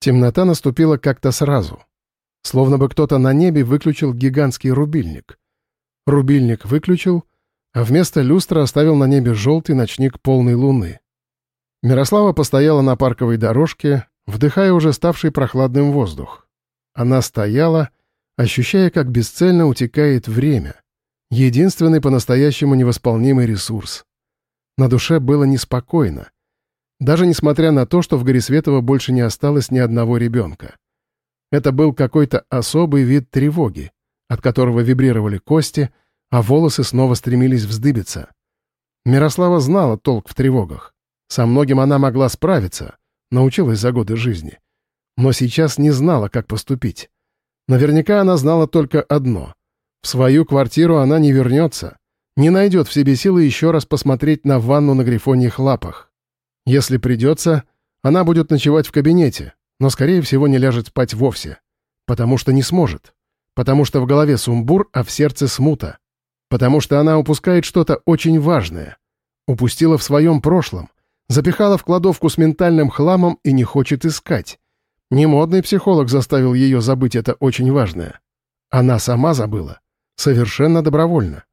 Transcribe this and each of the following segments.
Темнота наступила как-то сразу. Словно бы кто-то на небе выключил гигантский рубильник. Рубильник выключил, а вместо люстра оставил на небе желтый ночник полной луны. Мирослава постояла на парковой дорожке, вдыхая уже ставший прохладным воздух. Она стояла, ощущая, как бесцельно утекает время. Единственный по-настоящему невосполнимый ресурс. На душе было неспокойно. Даже несмотря на то, что в Горисветово больше не осталось ни одного ребенка. Это был какой-то особый вид тревоги, от которого вибрировали кости, а волосы снова стремились вздыбиться. Мирослава знала толк в тревогах. Со многим она могла справиться, научилась за годы жизни. Но сейчас не знала, как поступить. Наверняка она знала только одно. В свою квартиру она не вернется, не найдет в себе силы еще раз посмотреть на ванну на грифоньих лапах. Если придется, она будет ночевать в кабинете, но, скорее всего, не ляжет спать вовсе. Потому что не сможет. Потому что в голове сумбур, а в сердце смута. Потому что она упускает что-то очень важное. Упустила в своем прошлом, Запихала в кладовку с ментальным хламом и не хочет искать. Не модный психолог заставил ее забыть это очень важное. Она сама забыла. Совершенно добровольно.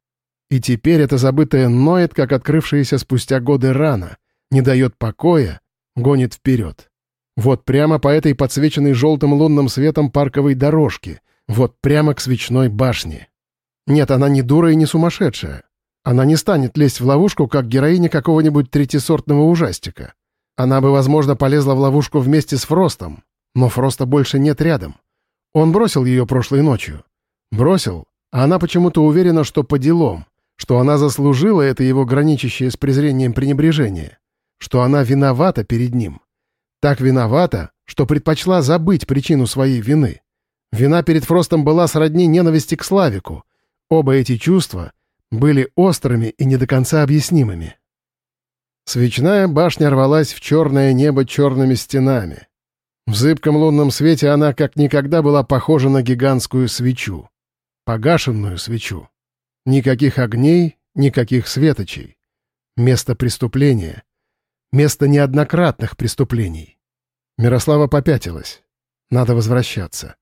И теперь это забытое ноет, как открывшаяся спустя годы рана, не дает покоя, гонит вперед. Вот прямо по этой подсвеченной желтым лунным светом парковой дорожке, вот прямо к свечной башне. Нет, она не дура и не сумасшедшая. Она не станет лезть в ловушку, как героиня какого-нибудь третисортного ужастика. Она бы, возможно, полезла в ловушку вместе с Фростом, но Фроста больше нет рядом. Он бросил ее прошлой ночью. Бросил, а она почему-то уверена, что по делам, что она заслужила это его граничащее с презрением пренебрежение, что она виновата перед ним. Так виновата, что предпочла забыть причину своей вины. Вина перед Фростом была сродни ненависти к Славику. Оба эти чувства — были острыми и не до конца объяснимыми. Свечная башня рвалась в черное небо черными стенами. В зыбком лунном свете она как никогда была похожа на гигантскую свечу. Погашенную свечу. Никаких огней, никаких светочей. Место преступления. Место неоднократных преступлений. Мирослава попятилась. Надо возвращаться.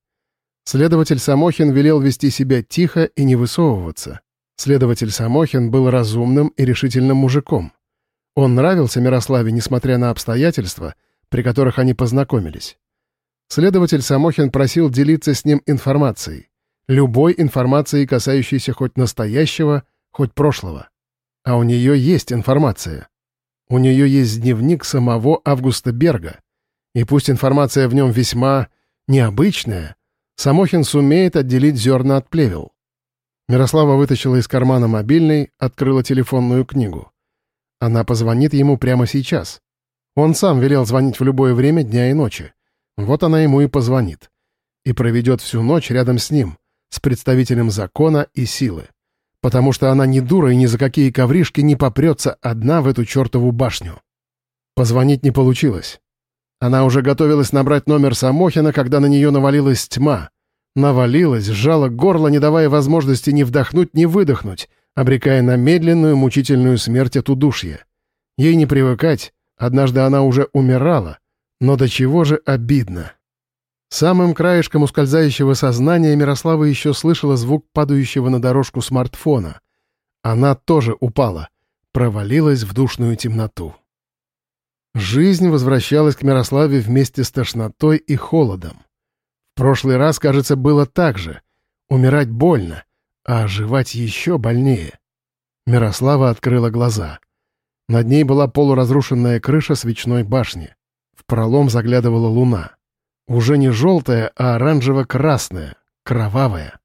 Следователь Самохин велел вести себя тихо и не высовываться. Следователь Самохин был разумным и решительным мужиком. Он нравился Мирославе, несмотря на обстоятельства, при которых они познакомились. Следователь Самохин просил делиться с ним информацией. Любой информацией, касающейся хоть настоящего, хоть прошлого. А у нее есть информация. У нее есть дневник самого Августа Берга. И пусть информация в нем весьма необычная, Самохин сумеет отделить зерна от плевел. Мирослава вытащила из кармана мобильный, открыла телефонную книгу. Она позвонит ему прямо сейчас. Он сам велел звонить в любое время дня и ночи. Вот она ему и позвонит. И проведет всю ночь рядом с ним, с представителем закона и силы. Потому что она не дура и ни за какие ковришки не попрется одна в эту чертову башню. Позвонить не получилось. Она уже готовилась набрать номер Самохина, когда на нее навалилась тьма, навалилась, сжала горло, не давая возможности ни вдохнуть, ни выдохнуть, обрекая на медленную, мучительную смерть от удушья. Ей не привыкать, однажды она уже умирала, но до чего же обидно. Самым краешком ускользающего сознания Мирослава еще слышала звук падающего на дорожку смартфона. Она тоже упала, провалилась в душную темноту. Жизнь возвращалась к Мирославе вместе с тошнотой и холодом прошлый раз, кажется, было так же. Умирать больно, а оживать еще больнее. Мирослава открыла глаза. Над ней была полуразрушенная крыша свечной башни. В пролом заглядывала луна. Уже не желтая, а оранжево-красная, кровавая.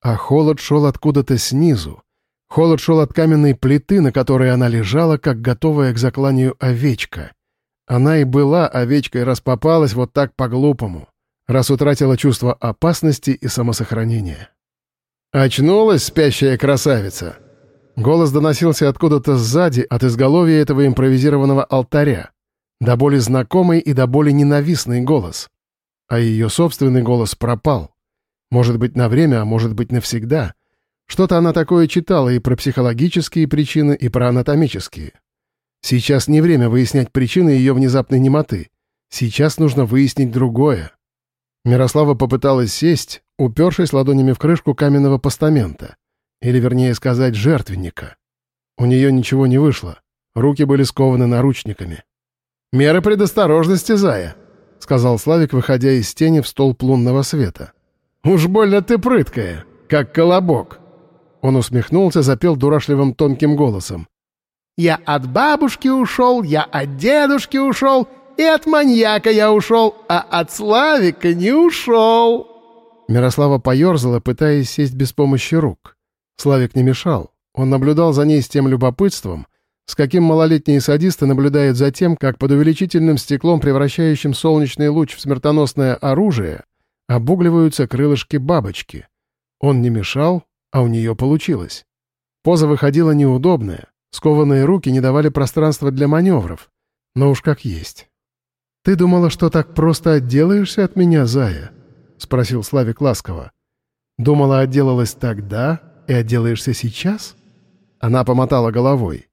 А холод шел откуда-то снизу. Холод шел от каменной плиты, на которой она лежала, как готовая к закланию овечка. Она и была овечкой, распопалась вот так по-глупому раз утратила чувство опасности и самосохранения. «Очнулась спящая красавица!» Голос доносился откуда-то сзади, от изголовья этого импровизированного алтаря. До боли знакомый и до боли ненавистный голос. А ее собственный голос пропал. Может быть, на время, а может быть, навсегда. Что-то она такое читала и про психологические причины, и про анатомические. Сейчас не время выяснять причины ее внезапной немоты. Сейчас нужно выяснить другое. Мирослава попыталась сесть, упершись ладонями в крышку каменного постамента. Или, вернее сказать, жертвенника. У нее ничего не вышло. Руки были скованы наручниками. «Меры предосторожности, Зая», — сказал Славик, выходя из тени в столб лунного света. «Уж больно ты прыткая, как колобок». Он усмехнулся, запел дурашливым тонким голосом. «Я от бабушки ушел, я от дедушки ушел, и от маньяка я ушел, а от Славика не ушел». Мирослава поерзала, пытаясь сесть без помощи рук. Славик не мешал. Он наблюдал за ней с тем любопытством, с каким малолетние садисты наблюдают за тем, как под увеличительным стеклом, превращающим солнечный луч в смертоносное оружие, обугливаются крылышки бабочки. Он не мешал, а у нее получилось. Поза выходила неудобная, скованные руки не давали пространства для маневров, но уж как есть. «Ты думала, что так просто отделаешься от меня, Зая?» — спросил Славик ласково. «Думала, отделалась тогда и отделаешься сейчас?» Она помотала головой.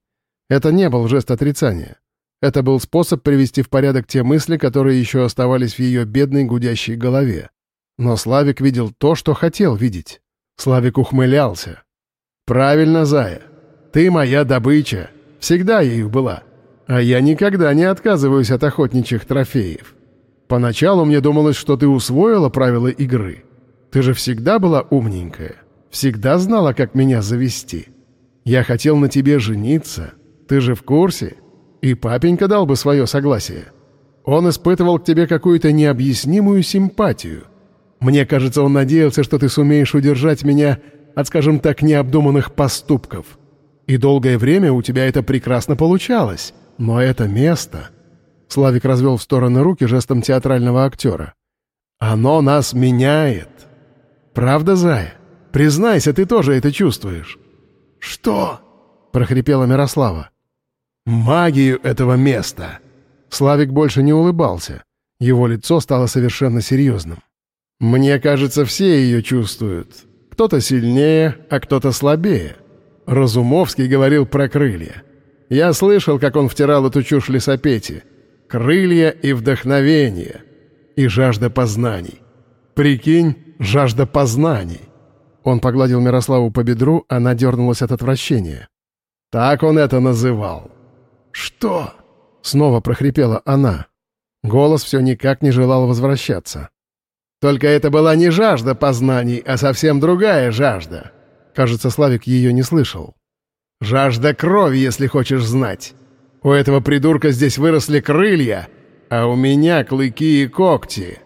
Это не был жест отрицания. Это был способ привести в порядок те мысли, которые еще оставались в ее бедной гудящей голове. Но Славик видел то, что хотел видеть. Славик ухмылялся. «Правильно, Зая. Ты моя добыча. Всегда ею была. А я никогда не отказываюсь от охотничьих трофеев. Поначалу мне думалось, что ты усвоила правила игры. Ты же всегда была умненькая. Всегда знала, как меня завести. Я хотел на тебе жениться. Ты же в курсе? И папенька дал бы свое согласие. Он испытывал к тебе какую-то необъяснимую симпатию. Мне кажется, он надеялся, что ты сумеешь удержать меня от, скажем так, необдуманных поступков. И долгое время у тебя это прекрасно получалось. Но это место...» Славик развел в стороны руки жестом театрального актера. «Оно нас меняет. Правда, Зая? Признайся, ты тоже это чувствуешь». «Что?» — прохрипела Мирослава. «Магию этого места!» Славик больше не улыбался. Его лицо стало совершенно серьезным. «Мне кажется, все ее чувствуют. Кто-то сильнее, а кто-то слабее. Разумовский говорил про крылья. Я слышал, как он втирал эту чушь лесопети. Крылья и вдохновение. И жажда познаний. Прикинь, жажда познаний. Он погладил Мирославу по бедру, она дернулась от отвращения. Так он это называл. «Что?» — снова прохрипела она. Голос все никак не желал возвращаться. «Только это была не жажда познаний, а совсем другая жажда». Кажется, Славик ее не слышал. Жажда крови, если хочешь знать. У этого придурка здесь выросли крылья, а у меня клыки и когти».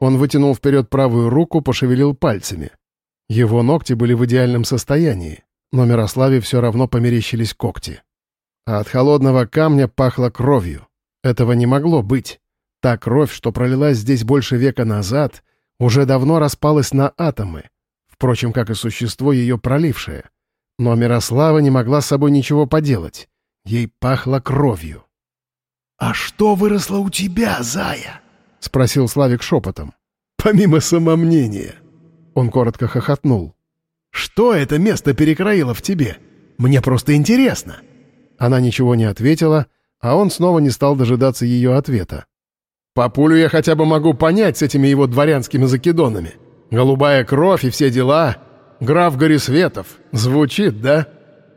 Он вытянул вперед правую руку, пошевелил пальцами. Его ногти были в идеальном состоянии, но Мирославе все равно померещились когти. А от холодного камня пахло кровью. Этого не могло быть. Та кровь, что пролилась здесь больше века назад, уже давно распалась на атомы, впрочем, как и существо, ее пролившее. Но Мирослава не могла с собой ничего поделать. Ей пахло кровью. «А что выросло у тебя, зая?» — спросил Славик шепотом. «Помимо самомнения». Он коротко хохотнул. «Что это место перекроило в тебе? Мне просто интересно». Она ничего не ответила, а он снова не стал дожидаться ее ответа. «Папулю я хотя бы могу понять с этими его дворянскими закидонами. Голубая кровь и все дела. Граф Горисветов. Звучит, да?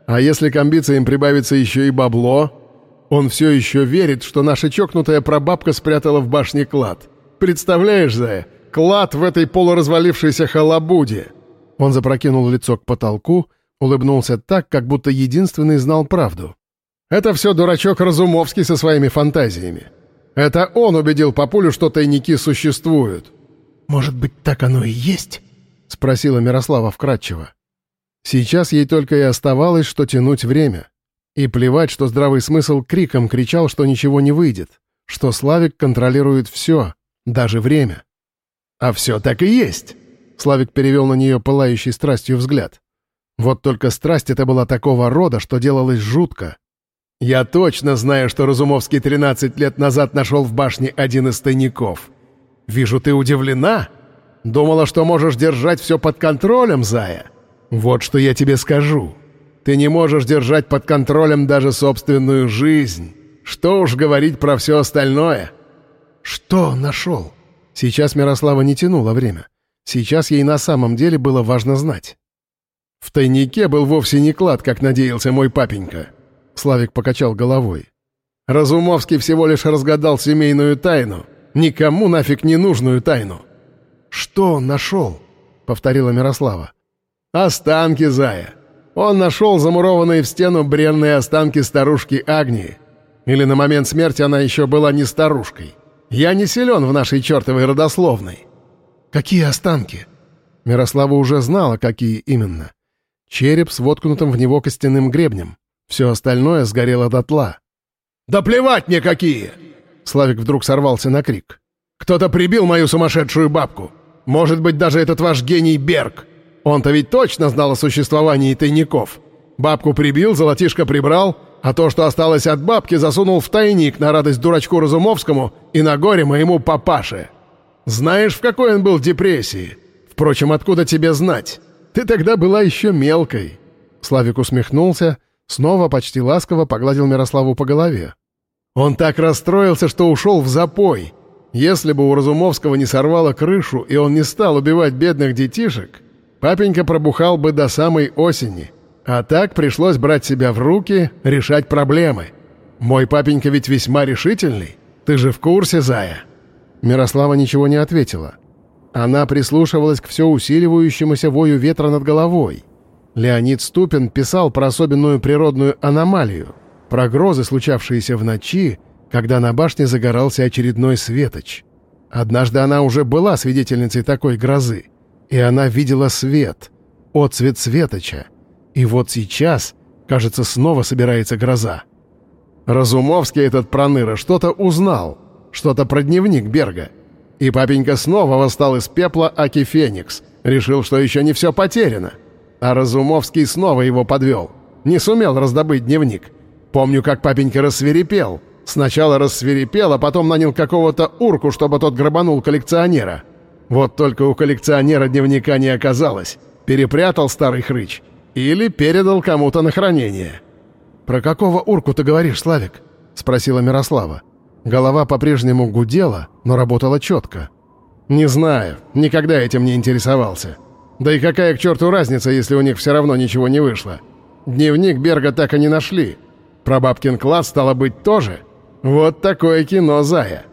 А если к амбициям прибавится еще и бабло? Он все еще верит, что наша чокнутая прабабка спрятала в башне клад. Представляешь, Зая, клад в этой полуразвалившейся халабуде!» Он запрокинул лицо к потолку, улыбнулся так, как будто единственный знал правду. «Это все дурачок Разумовский со своими фантазиями. Это он убедил папулю, что тайники существуют». «Может быть, так оно и есть?» — спросила Мирослава вкратчиво. Сейчас ей только и оставалось, что тянуть время. И плевать, что здравый смысл криком кричал, что ничего не выйдет, что Славик контролирует все, даже время. «А все так и есть!» — Славик перевел на нее пылающий страстью взгляд. Вот только страсть эта была такого рода, что делалось жутко. «Я точно знаю, что Разумовский 13 лет назад нашел в башне один из тайников. Вижу, ты удивлена?» Думала, что можешь держать все под контролем, Зая? Вот что я тебе скажу. Ты не можешь держать под контролем даже собственную жизнь. Что уж говорить про все остальное?» Что нашел? Сейчас Мирослава не тянула время. Сейчас ей на самом деле было важно знать. В тайнике был вовсе не клад, как надеялся мой папенька. Славик покачал головой. Разумовский всего лишь разгадал семейную тайну. Никому нафиг не нужную тайну. «Что он нашел?» — повторила Мирослава. «Останки, зая. Он нашел замурованные в стену бренные останки старушки Агнии. Или на момент смерти она еще была не старушкой. Я не силен в нашей чертовой родословной». «Какие останки?» Мирослава уже знала, какие именно. Череп с воткнутым в него костяным гребнем. Все остальное сгорело дотла. «Да плевать мне какие!» Славик вдруг сорвался на крик. «Кто-то прибил мою сумасшедшую бабку. Может быть, даже этот ваш гений Берг. Он-то ведь точно знал о существовании тайников. Бабку прибил, золотишко прибрал, а то, что осталось от бабки, засунул в тайник на радость дурачку Разумовскому и на горе моему папаше. Знаешь, в какой он был депрессии? Впрочем, откуда тебе знать? Ты тогда была еще мелкой». Славик усмехнулся, снова почти ласково погладил Мирославу по голове. «Он так расстроился, что ушел в запой. Если бы у Разумовского не сорвало крышу, и он не стал убивать бедных детишек, папенька пробухал бы до самой осени. А так пришлось брать себя в руки, решать проблемы. Мой папенька ведь весьма решительный. Ты же в курсе, Зая?» Мирослава ничего не ответила. Она прислушивалась к все усиливающемуся вою ветра над головой. Леонид Ступин писал про особенную природную аномалию, про грозы, случавшиеся в ночи, когда на башне загорался очередной светоч. Однажды она уже была свидетельницей такой грозы, и она видела свет, отцвет светоча. И вот сейчас, кажется, снова собирается гроза. Разумовский этот проныра что-то узнал, что-то про дневник Берга — и папенька снова восстал из пепла Аки Феникс. Решил, что еще не все потеряно. А Разумовский снова его подвел. Не сумел раздобыть дневник. Помню, как папенька рассверепел. Сначала рассверепел, а потом нанял какого-то урку, чтобы тот грабанул коллекционера. Вот только у коллекционера дневника не оказалось. Перепрятал старый хрыч. Или передал кому-то на хранение. «Про какого урку ты говоришь, Славик?» — спросила Мирослава. Голова по-прежнему гудела, но работала четко. «Не знаю, никогда этим не интересовался. Да и какая к черту разница, если у них все равно ничего не вышло? Дневник Берга так и не нашли. Про бабкин класс стало быть тоже. Вот такое кино, Зая.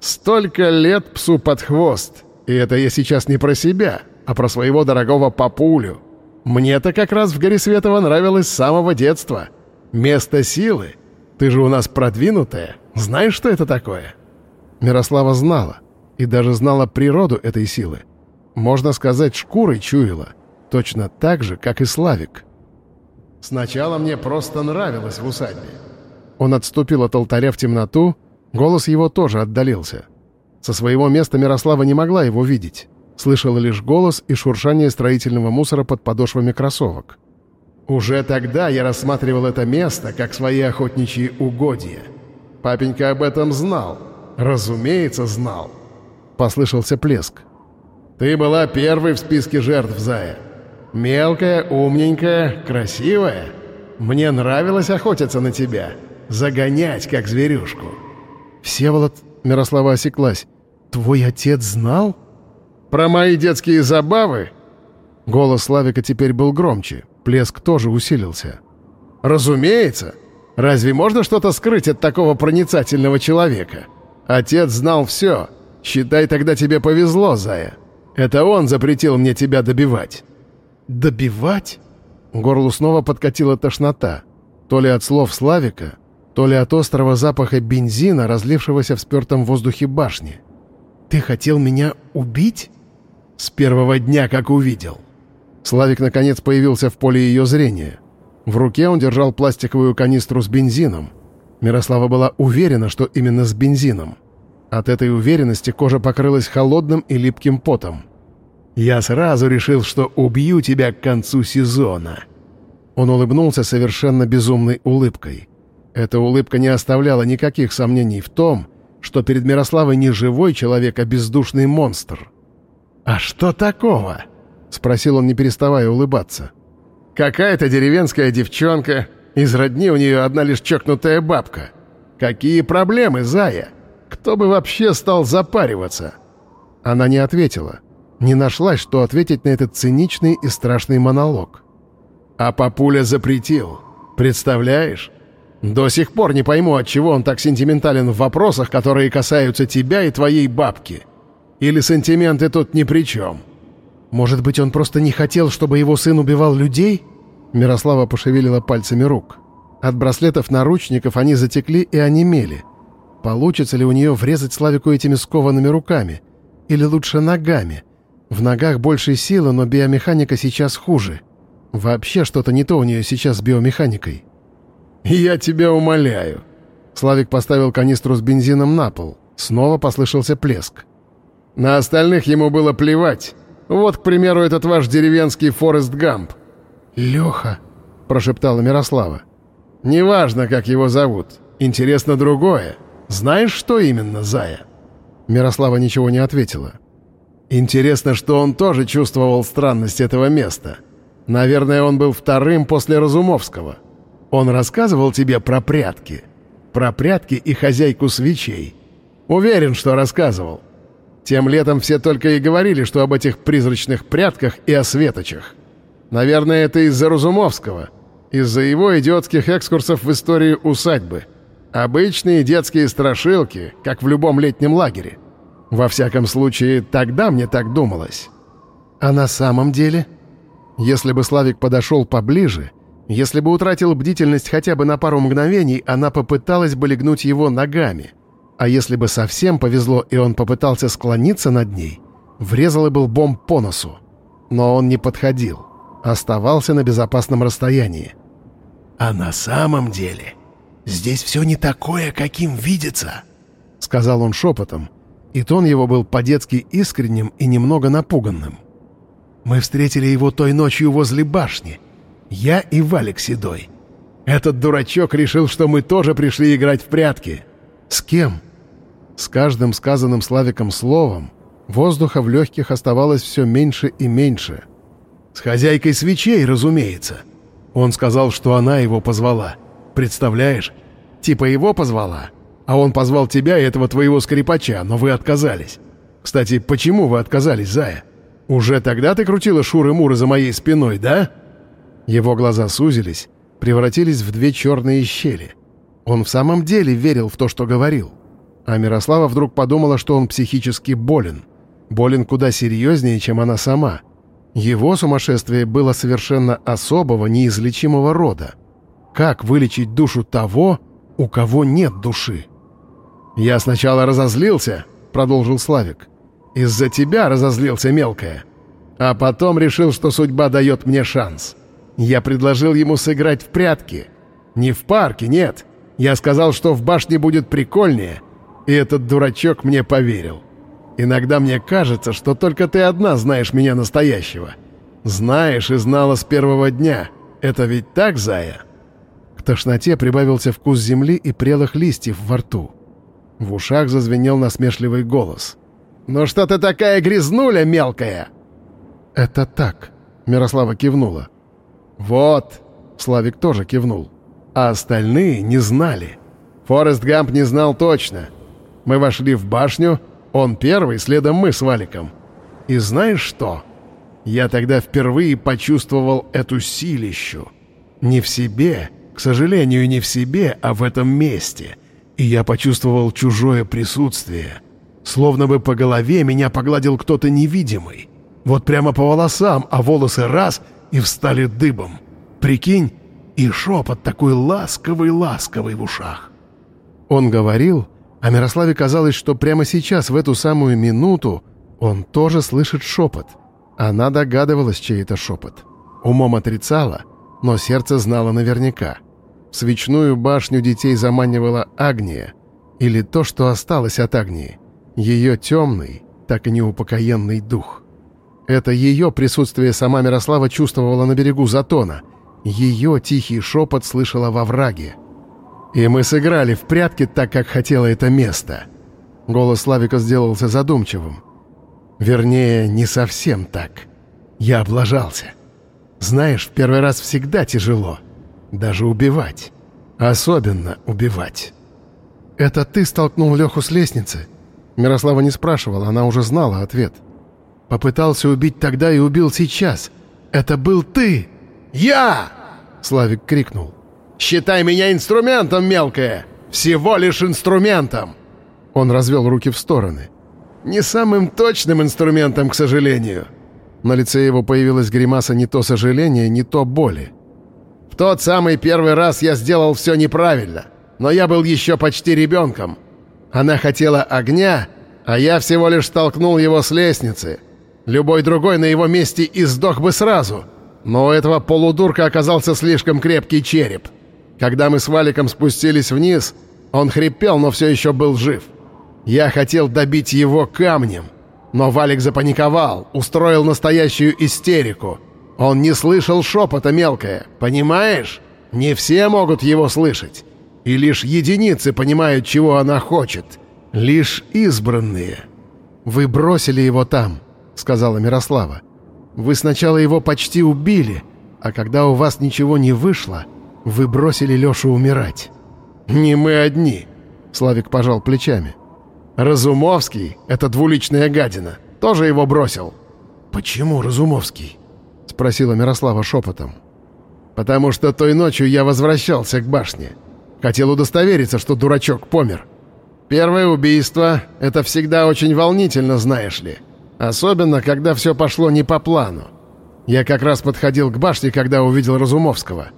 Столько лет псу под хвост. И это я сейчас не про себя, а про своего дорогого папулю. Мне-то как раз в Горисветово нравилось с самого детства. Место силы. Ты же у нас продвинутая». Знаешь, что это такое?» Мирослава знала, и даже знала природу этой силы. Можно сказать, шкурой чуяла, точно так же, как и Славик. «Сначала мне просто нравилось в усадьбе». Он отступил от алтаря в темноту, голос его тоже отдалился. Со своего места Мирослава не могла его видеть. Слышала лишь голос и шуршание строительного мусора под подошвами кроссовок. «Уже тогда я рассматривал это место как свои охотничьи угодья». Папенька об этом знал. Разумеется, знал. Послышался плеск. Ты была первой в списке жертв, Зая. Мелкая, умненькая, красивая. Мне нравилось охотиться на тебя. Загонять, как зверюшку. Всеволод, Мирослава осеклась. Твой отец знал? Про мои детские забавы? Голос Славика теперь был громче. Плеск тоже усилился. Разумеется. Разве можно что-то скрыть от такого проницательного человека? Отец знал все. Считай, тогда тебе повезло, Зая. Это он запретил мне тебя добивать». «Добивать?» Горлу снова подкатила тошнота. То ли от слов Славика, то ли от острого запаха бензина, разлившегося в спертом воздухе башни. «Ты хотел меня убить?» «С первого дня, как увидел». Славик, наконец, появился в поле ее зрения. В руке он держал пластиковую канистру с бензином. Мирослава была уверена, что именно с бензином. От этой уверенности кожа покрылась холодным и липким потом. «Я сразу решил, что убью тебя к концу сезона». Он улыбнулся совершенно безумной улыбкой. Эта улыбка не оставляла никаких сомнений в том, что перед Мирославой не живой человек, а бездушный монстр. «А что такого?» — спросил он, не переставая улыбаться. — Какая-то деревенская девчонка, из родни у нее одна лишь чокнутая бабка. Какие проблемы, Зая? Кто бы вообще стал запариваться?» Она не ответила. Не нашлась, что ответить на этот циничный и страшный монолог. «А папуля запретил. Представляешь? До сих пор не пойму, отчего он так сентиментален в вопросах, которые касаются тебя и твоей бабки. Или сантименты тут ни при чем?» «Может быть, он просто не хотел, чтобы его сын убивал людей?» Мирослава пошевелила пальцами рук. От браслетов-наручников они затекли и онемели. Получится ли у нее врезать Славику этими скованными руками? Или лучше ногами? В ногах больше силы, но биомеханика сейчас хуже. Вообще что-то не то у нее сейчас с биомеханикой. «Я тебя умоляю». Славик поставил канистру с бензином на пол. Снова послышался плеск. «На остальных ему было плевать. Вот, к примеру, этот ваш деревенский Форест Гамп». «Леха», — прошептала Мирослава. «Неважно, как его зовут. Интересно другое. Знаешь, что именно, Зая?» Мирослава ничего не ответила. «Интересно, что он тоже чувствовал странность этого места. Наверное, он был вторым после Разумовского. Он рассказывал тебе про прятки. Про прятки и хозяйку свечей. Уверен, что рассказывал. Тем летом все только и говорили, что об этих призрачных прятках и о светочах. Наверное, это из-за Разумовского. Из-за его идиотских экскурсов в историю усадьбы. Обычные детские страшилки, как в любом летнем лагере. Во всяком случае, тогда мне так думалось. А на самом деле... Если бы Славик подошел поближе, если бы утратил бдительность хотя бы на пару мгновений, она попыталась бы легнуть его ногами. А если бы совсем повезло, и он попытался склониться над ней, врезала бы лбом по носу. Но он не подходил. Оставался на безопасном расстоянии. «А на самом деле здесь все не такое, каким видится», — сказал он шепотом, и тон его был по-детски искренним и немного напуганным. Мы встретили его той ночью возле башни. Я и Валик Седой. Этот дурачок решил, что мы тоже пришли играть в прятки. С кем? С каждым сказанным Славиком словом воздуха в легких оставалось все меньше и меньше. С хозяйкой свечей, разумеется. Он сказал, что она его позвала. Представляешь? Типа его позвала, а он позвал тебя и этого твоего скрипача, но вы отказались. Кстати, почему вы отказались, Зая? «Уже тогда ты крутила шуры-муры за моей спиной, да?» Его глаза сузились, превратились в две черные щели. Он в самом деле верил в то, что говорил. А Мирослава вдруг подумала, что он психически болен. Болен куда серьезнее, чем она сама. Его сумасшествие было совершенно особого, неизлечимого рода. Как вылечить душу того, у кого нет души? «Я сначала разозлился», — продолжил Славик. Из-за тебя разозлился мелкая. А потом решил, что судьба дает мне шанс. Я предложил ему сыграть в прятки. Не в парке, нет. Я сказал, что в башне будет прикольнее. И этот дурачок мне поверил. Иногда мне кажется, что только ты одна знаешь меня настоящего. Знаешь и знала с первого дня. Это ведь так, Зая?» К тошноте прибавился вкус земли и прелых листьев во рту. В ушах зазвенел насмешливый голос. «Ну что ты такая грязнуля мелкая?» «Это так», — Мирослава кивнула. «Вот», — Славик тоже кивнул. «А остальные не знали. Форест Гамп не знал точно. Мы вошли в башню, он первый, следом мы с Валиком. И знаешь что? Я тогда впервые почувствовал эту силищу. Не в себе, к сожалению, не в себе, а в этом месте. И я почувствовал чужое присутствие». Словно бы по голове меня погладил кто-то невидимый. Вот прямо по волосам, а волосы раз и встали дыбом. Прикинь, и шепот такой ласковый-ласковый в ушах. Он говорил, а Мирославе казалось, что прямо сейчас, в эту самую минуту, он тоже слышит шепот. Она догадывалась, чей это шепот. Умом отрицала, но сердце знало наверняка. В свечную башню детей заманивала Агния, или то, что осталось от Агнии. Ее темный, так и неупокоенный дух. Это ее присутствие сама Мирослава чувствовала на берегу Затона. Ее тихий шепот слышала во враге. «И мы сыграли в прятки так, как хотело это место». Голос Славика сделался задумчивым. Вернее, не совсем так. Я облажался. Знаешь, в первый раз всегда тяжело. Даже убивать. Особенно убивать. это ты столкнул Леху с лестницы?» Мирослава не спрашивала, она уже знала ответ. «Попытался убить тогда и убил сейчас. Это был ты!» «Я!» — Славик крикнул. «Считай меня инструментом, мелкое! Всего лишь инструментом!» Он развел руки в стороны. «Не самым точным инструментом, к сожалению». На лице его появилась гримаса не то сожаления, не то боли. «В тот самый первый раз я сделал все неправильно, но я был еще почти ребенком. Она хотела огня, а я всего лишь столкнул его с лестницы. Любой другой на его месте и сдох бы сразу, но у этого полудурка оказался слишком крепкий череп. Когда мы с Валиком спустились вниз, он хрипел, но все еще был жив. Я хотел добить его камнем, но Валик запаниковал, устроил настоящую истерику. Он не слышал шепота мелкое, понимаешь? Не все могут его слышать. И лишь единицы понимают, чего она хочет. Лишь избранные. «Вы бросили его там», — сказала Мирослава. «Вы сначала его почти убили, а когда у вас ничего не вышло, вы бросили Лешу умирать». «Не мы одни», — Славик пожал плечами. «Разумовский — это двуличная гадина. Тоже его бросил». «Почему Разумовский?» — спросила Мирослава шепотом. «Потому что той ночью я возвращался к башне. Хотел удостовериться, что дурачок помер. Первое убийство — это всегда очень волнительно, знаешь ли. Особенно, когда все пошло не по плану. Я как раз подходил к башне, когда увидел Разумовского.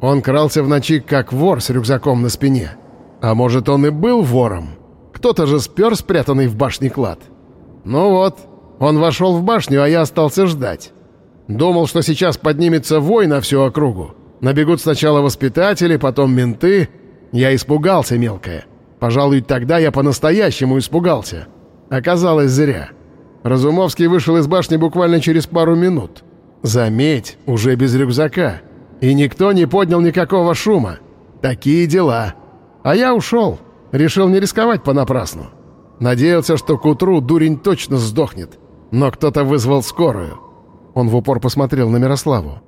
Он крался в ночи, как вор с рюкзаком на спине. А может, он и был вором?» Кто-то же спер спрятанный в башне клад. Ну вот, он вошел в башню, а я остался ждать. Думал, что сейчас поднимется вой на всю округу. Набегут сначала воспитатели, потом менты. Я испугался, мелкая. Пожалуй, тогда я по-настоящему испугался. Оказалось, зря. Разумовский вышел из башни буквально через пару минут. Заметь, уже без рюкзака. И никто не поднял никакого шума. Такие дела. А я ушел. Решил не рисковать понапрасну. Надеялся, что к утру дурень точно сдохнет. Но кто-то вызвал скорую. Он в упор посмотрел на Мирославу.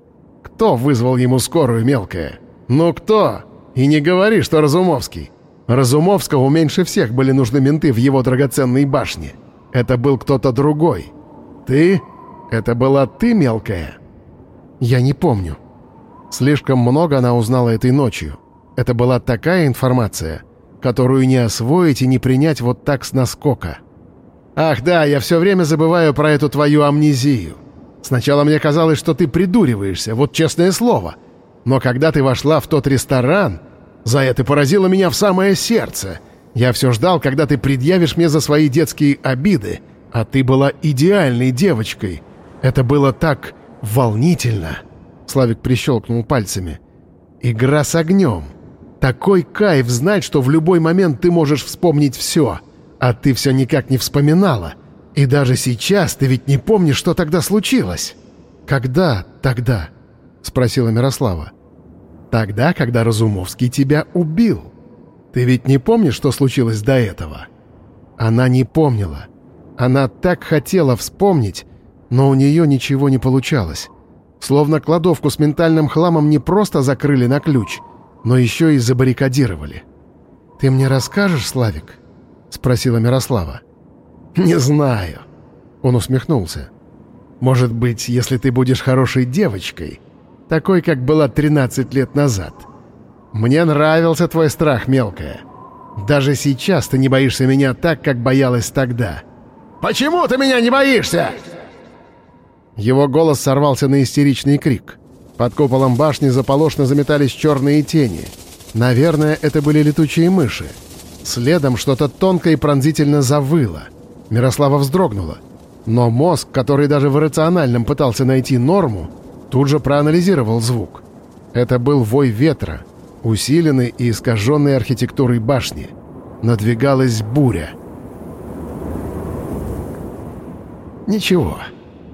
Кто вызвал ему скорую, мелкая? Ну кто? И не говори, что Разумовский. Разумовскому меньше всех были нужны менты в его драгоценной башне. Это был кто-то другой. Ты? Это была ты, мелкая? Я не помню. Слишком много она узнала этой ночью. Это была такая информация, которую не освоить и не принять вот так с наскока. Ах да, я все время забываю про эту твою амнезию. Сначала мне казалось, что ты придуриваешься, вот честное слово. Но когда ты вошла в тот ресторан, за это поразило меня в самое сердце. Я все ждал, когда ты предъявишь мне за свои детские обиды, а ты была идеальной девочкой. Это было так волнительно. Славик прищелкнул пальцами. Игра с огнем. Такой кайф знать, что в любой момент ты можешь вспомнить все, а ты все никак не вспоминала. И даже сейчас ты ведь не помнишь, что тогда случилось. «Когда тогда?» — спросила Мирослава. «Тогда, когда Разумовский тебя убил. Ты ведь не помнишь, что случилось до этого?» Она не помнила. Она так хотела вспомнить, но у нее ничего не получалось. Словно кладовку с ментальным хламом не просто закрыли на ключ — но еще и забаррикадировали. «Ты мне расскажешь, Славик?» — спросила Мирослава. «Не знаю». Он усмехнулся. «Может быть, если ты будешь хорошей девочкой, такой, как была 13 лет назад. Мне нравился твой страх, мелкая. Даже сейчас ты не боишься меня так, как боялась тогда». «Почему ты меня не боишься?» Его голос сорвался на истеричный крик. Под куполом башни заполошно заметались черные тени. Наверное, это были летучие мыши. Следом что-то тонко и пронзительно завыло. Мирослава вздрогнула. Но мозг, который даже в рациональном пытался найти норму, тут же проанализировал звук. Это был вой ветра, усиленный и искаженный архитектурой башни. Надвигалась буря. «Ничего».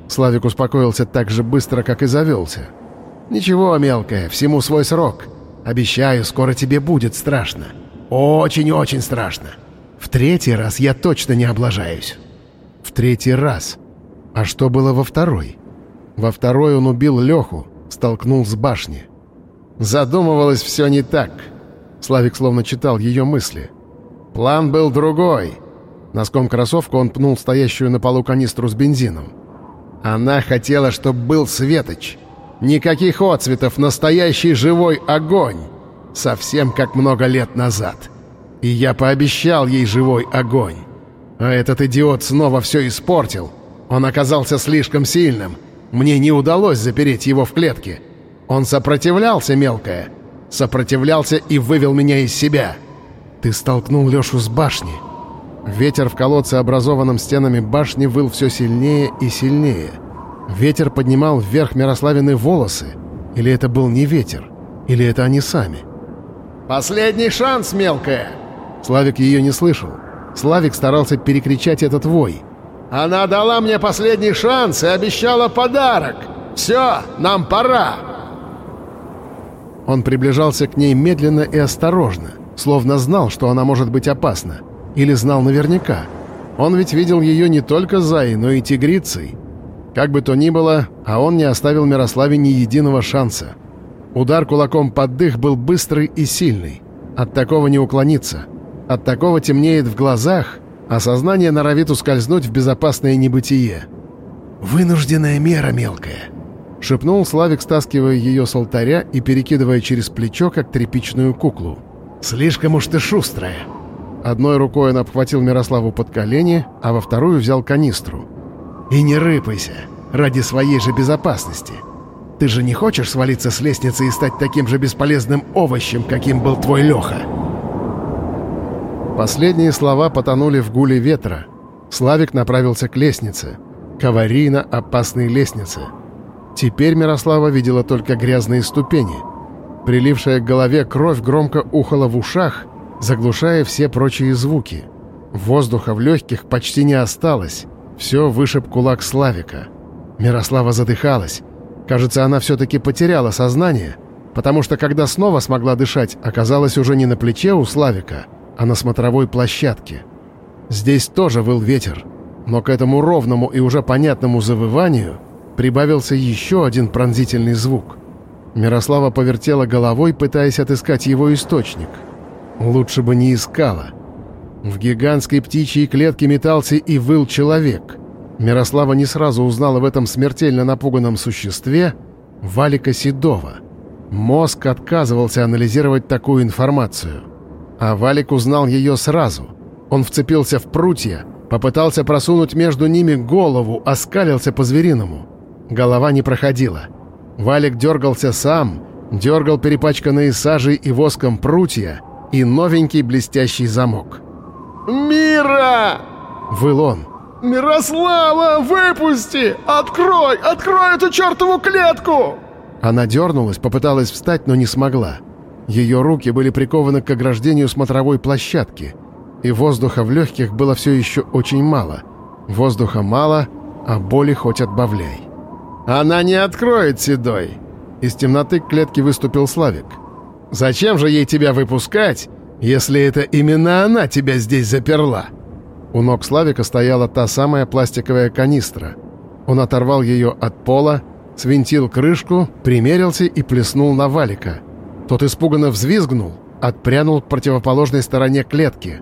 Славик успокоился так же быстро, как и завелся. «Ничего, мелкая, всему свой срок. Обещаю, скоро тебе будет страшно. Очень-очень страшно. В третий раз я точно не облажаюсь». «В третий раз? А что было во второй?» «Во второй он убил Леху, столкнул с башни». Задумывалось все не так. Славик словно читал ее мысли. План был другой. Носком кроссовка он пнул стоящую на полу канистру с бензином. Она хотела, чтобы был светоч. Никаких отцветов, настоящий живой огонь. Совсем как много лет назад. И я пообещал ей живой огонь. А этот идиот снова все испортил. Он оказался слишком сильным. Мне не удалось запереть его в клетке. Он сопротивлялся, мелкая. Сопротивлялся и вывел меня из себя. Ты столкнул Лешу с башни. Ветер в колодце, образованном стенами башни, выл все сильнее и сильнее. Ветер поднимал вверх Мирославины волосы. Или это был не ветер? Или это они сами? «Последний шанс, мелкая!» Славик ее не слышал. Славик старался перекричать этот вой. «Она дала мне последний шанс и обещала подарок! Все, нам пора!» Он приближался к ней медленно и осторожно, словно знал, что она может быть опасна. Или знал наверняка. Он ведь видел ее не только Заей, но и тигрицей. Как бы то ни было, а он не оставил Мирославе ни единого шанса. Удар кулаком под дых был быстрый и сильный. От такого не уклониться. От такого темнеет в глазах, а сознание норовит ускользнуть в безопасное небытие. «Вынужденная мера мелкая», — шепнул Славик, стаскивая ее с алтаря и перекидывая через плечо, как тряпичную куклу. «Слишком уж ты шустрая». Одной рукой он обхватил Мирославу под колени, а во вторую взял канистру. «И не рыпайся, ради своей же безопасности. Ты же не хочешь свалиться с лестницы и стать таким же бесполезным овощем, каким был твой Леха?» Последние слова потонули в гуле ветра. Славик направился к лестнице. К аварийно опасной лестнице. Теперь Мирослава видела только грязные ступени. Прилившая к голове кровь громко ухала в ушах — заглушая все прочие звуки. Воздуха в легких почти не осталось. Все вышиб кулак Славика. Мирослава задыхалась. Кажется, она все-таки потеряла сознание, потому что когда снова смогла дышать, оказалась уже не на плече у Славика, а на смотровой площадке. Здесь тоже был ветер, но к этому ровному и уже понятному завыванию прибавился еще один пронзительный звук. Мирослава повертела головой, пытаясь отыскать его источник — Лучше бы не искала. В гигантской птичьей клетке метался и выл человек. Мирослава не сразу узнала в этом смертельно напуганном существе Валика Седова. Мозг отказывался анализировать такую информацию. А Валик узнал ее сразу. Он вцепился в прутья, попытался просунуть между ними голову, оскалился по-звериному. Голова не проходила. Валик дергался сам, дергал перепачканные сажей и воском прутья, и новенький блестящий замок. «Мира!» — выл он. «Мирослава, выпусти! Открой! Открой эту чертову клетку!» Она дернулась, попыталась встать, но не смогла. Ее руки были прикованы к ограждению смотровой площадки, и воздуха в легких было все еще очень мало. Воздуха мало, а боли хоть отбавляй. «Она не откроет, Седой!» Из темноты к клетке выступил Славик. Зачем же ей тебя выпускать, если это именно она тебя здесь заперла?» У ног Славика стояла та самая пластиковая канистра. Он оторвал ее от пола, свинтил крышку, примерился и плеснул на валика. Тот испуганно взвизгнул, отпрянул к противоположной стороне клетки.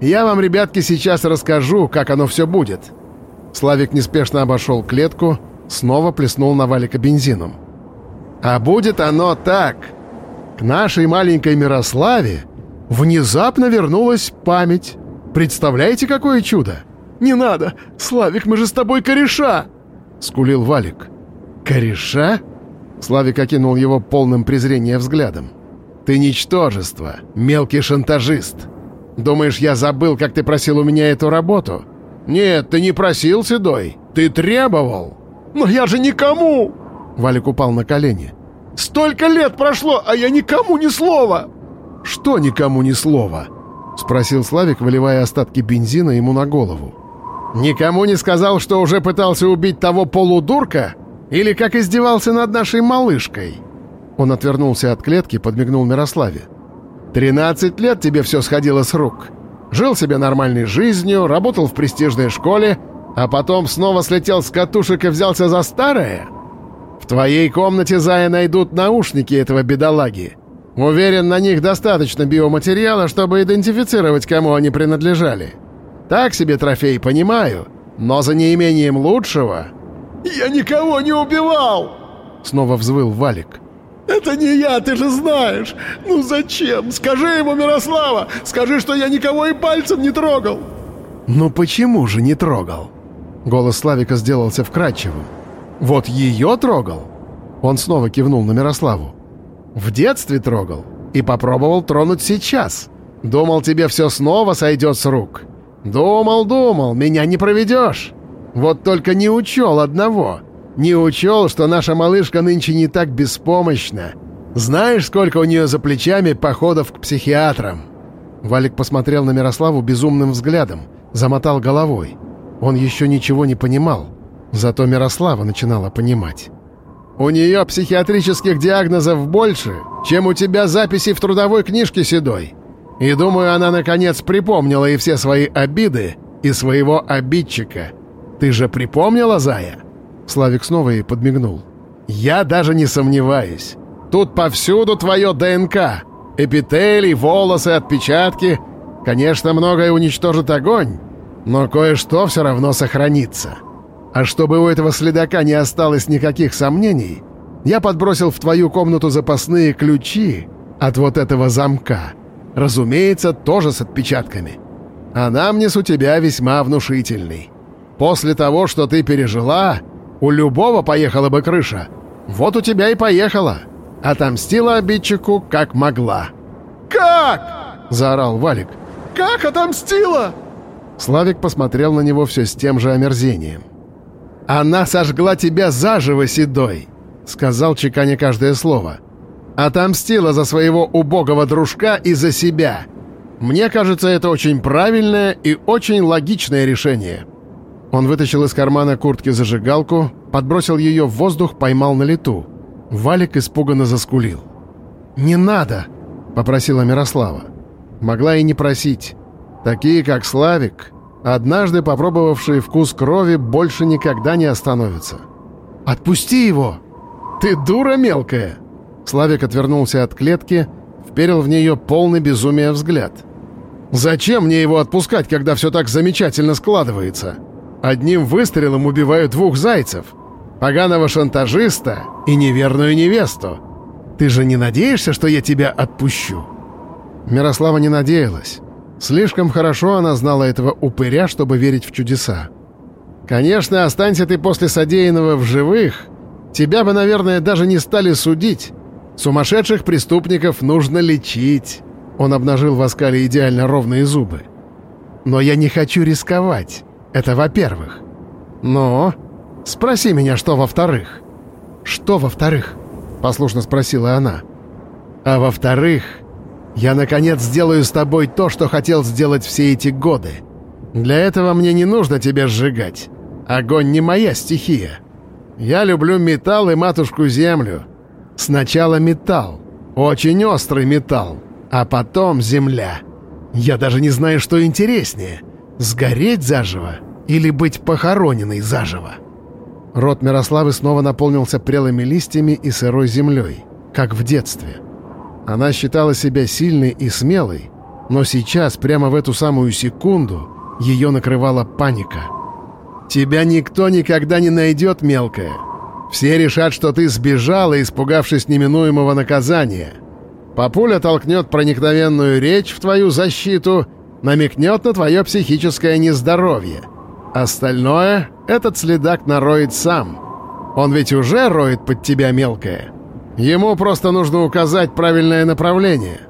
«Я вам, ребятки, сейчас расскажу, как оно все будет». Славик неспешно обошел клетку, снова плеснул на валика бензином. «А будет оно так. К нашей маленькой Мирославе внезапно вернулась память. Представляете, какое чудо? «Не надо! Славик, мы же с тобой кореша!» — скулил Валик. «Кореша?» Славик окинул его полным презрения взглядом. «Ты ничтожество, мелкий шантажист. Думаешь, я забыл, как ты просил у меня эту работу?» «Нет, ты не просил, Седой. Ты требовал». «Но я же никому!» Валик упал на колени. Столько лет прошло, а я никому ни слова!» «Что никому ни слова?» — спросил Славик, выливая остатки бензина ему на голову. «Никому не сказал, что уже пытался убить того полудурка? Или как издевался над нашей малышкой?» Он отвернулся от клетки, подмигнул Мирославе. «Тринадцать лет тебе все сходило с рук. Жил себе нормальной жизнью, работал в престижной школе, а потом снова слетел с катушек и взялся за старое?» В твоей комнате, Зая, найдут наушники этого бедолаги. Уверен, на них достаточно биоматериала, чтобы идентифицировать, кому они принадлежали. Так себе трофей, понимаю, но за неимением лучшего...» «Я никого не убивал!» Снова взвыл Валик. «Это не я, ты же знаешь! Ну зачем? Скажи ему, Мирослава! Скажи, что я никого и пальцем не трогал!» «Ну почему же не трогал?» Голос Славика сделался вкрадчивым. «Вот ее трогал?» Он снова кивнул на Мирославу. «В детстве трогал и попробовал тронуть сейчас. Думал, тебе все снова сойдет с рук. Думал, думал, меня не проведешь. Вот только не учел одного. Не учел, что наша малышка нынче не так беспомощна. Знаешь, сколько у нее за плечами походов к психиатрам?» Валик посмотрел на Мирославу безумным взглядом, замотал головой. Он еще ничего не понимал, зато Мирослава начинала понимать. «У нее психиатрических диагнозов больше, чем у тебя записей в трудовой книжке седой. И думаю, она наконец припомнила и все свои обиды, и своего обидчика. Ты же припомнила, Зая?» Славик снова ей подмигнул. «Я даже не сомневаюсь. Тут повсюду твое ДНК. Эпителий, волосы, отпечатки. Конечно, многое уничтожит огонь, но кое-что все равно сохранится. А чтобы у этого следака не осталось никаких сомнений, я подбросил в твою комнату запасные ключи от вот этого замка. Разумеется, тоже с отпечатками. А намнес у тебя весьма внушительный. После того, что ты пережила, у любого поехала бы крыша. Вот у тебя и поехала. Отомстила обидчику, как могла». «Как?» — заорал Валик. «Как отомстила?» Славик посмотрел на него все с тем же омерзением. «Она сожгла тебя заживо, Седой!» — сказал чеканя каждое слово. «Отомстила за своего убогого дружка и за себя. Мне кажется, это очень правильное и очень логичное решение». Он вытащил из кармана куртки зажигалку, подбросил ее в воздух, поймал на лету. Валик испуганно заскулил. «Не надо!» — попросила Мирослава. Могла и не просить. Такие, как Славик, однажды попробовавшие вкус крови, больше никогда не остановятся. «Отпусти его!» «Ты дура мелкая!» Славик отвернулся от клетки, вперил в нее полный безумия взгляд. «Зачем мне его отпускать, когда все так замечательно складывается? Одним выстрелом убиваю двух зайцев. Поганого шантажиста и неверную невесту. Ты же не надеешься, что я тебя отпущу?» Мирослава не надеялась. Слишком хорошо она знала этого упыря, чтобы верить в чудеса. «Конечно, останься ты после содеянного в живых, тебя бы, наверное, даже не стали судить. Сумасшедших преступников нужно лечить». Он обнажил в оскале идеально ровные зубы. «Но я не хочу рисковать. Это во-первых. Но спроси меня, что во-вторых». «Что во-вторых?» — послушно спросила она. «А во-вторых, я, наконец, сделаю с тобой то, что хотел сделать все эти годы. Для этого мне не нужно тебя сжигать. Огонь не моя стихия. Я люблю металл и матушку-землю. Сначала металл, очень острый металл, а потом земля. Я даже не знаю, что интереснее — сгореть заживо или быть похороненной заживо. Рот Мирославы снова наполнился прелыми листьями и сырой землей, как в детстве — она считала себя сильной и смелой, но сейчас, прямо в эту самую секунду, ее накрывала паника. «Тебя никто никогда не найдет, мелкая. Все решат, что ты сбежала, испугавшись неминуемого наказания. Папуля толкнет проникновенную речь в твою защиту, намекнет на твое психическое нездоровье. Остальное этот следак нароет сам. Он ведь уже роет под тебя мелкая». Ему просто нужно указать правильное направление.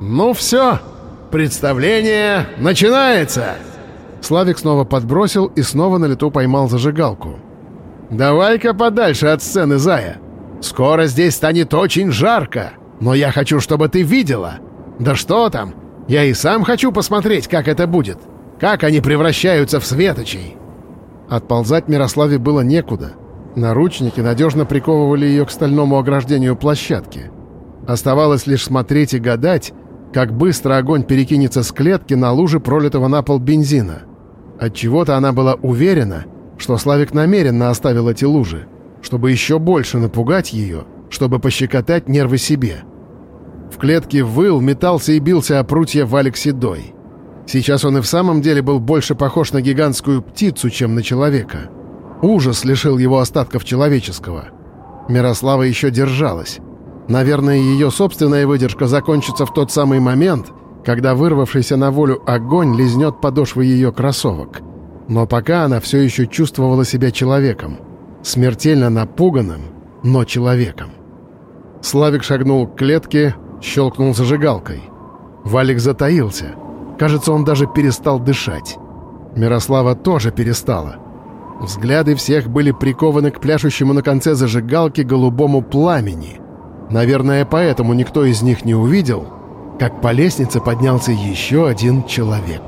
Ну все, представление начинается!» Славик снова подбросил и снова на лету поймал зажигалку. «Давай-ка подальше от сцены, Зая. Скоро здесь станет очень жарко, но я хочу, чтобы ты видела. Да что там, я и сам хочу посмотреть, как это будет. Как они превращаются в светочей». Отползать Мирославе было некуда. Наручники надежно приковывали ее к стальному ограждению площадки. Оставалось лишь смотреть и гадать, как быстро огонь перекинется с клетки на лужи пролитого на пол бензина. Отчего-то она была уверена, что Славик намеренно оставил эти лужи, чтобы еще больше напугать ее, чтобы пощекотать нервы себе. В клетке выл, метался и бился о прутья Валик Седой. Сейчас он и в самом деле был больше похож на гигантскую птицу, чем на человека. Ужас лишил его остатков человеческого. Мирослава еще держалась. Наверное, ее собственная выдержка закончится в тот самый момент, когда вырвавшийся на волю огонь лизнет подошвы ее кроссовок. Но пока она все еще чувствовала себя человеком. Смертельно напуганным, но человеком. Славик шагнул к клетке, щелкнул зажигалкой. Валик затаился. Кажется, он даже перестал дышать. Мирослава тоже перестала. Взгляды всех были прикованы к пляшущему на конце зажигалки голубому пламени. Наверное, поэтому никто из них не увидел, как по лестнице поднялся еще один человек.